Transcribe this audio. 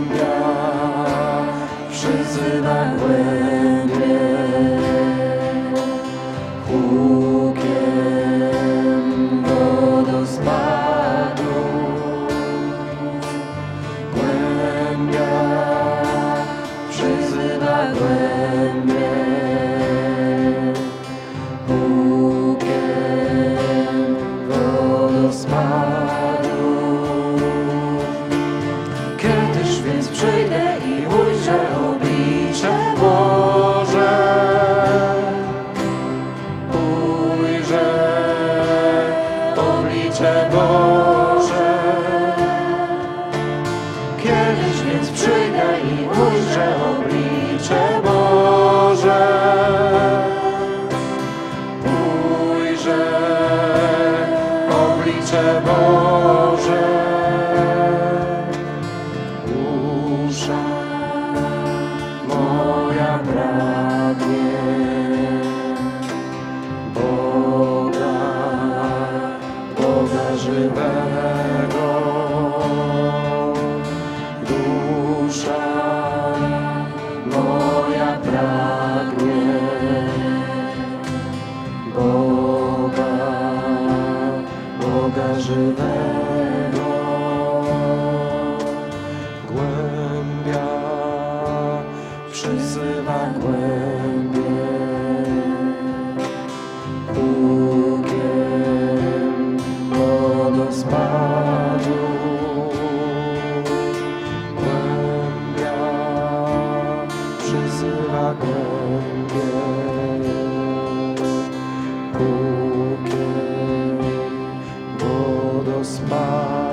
Głębia przyzywa głębie oblicze Boże. Kiedyś więc przyjdę i ujrzę oblicze Boże. Ujrzę oblicze Boże żywego. Dusza moja pragnie Boga, Boga żywego. Głębia przyzywa głębie przyzywa gołębie. Hukiem wodospadu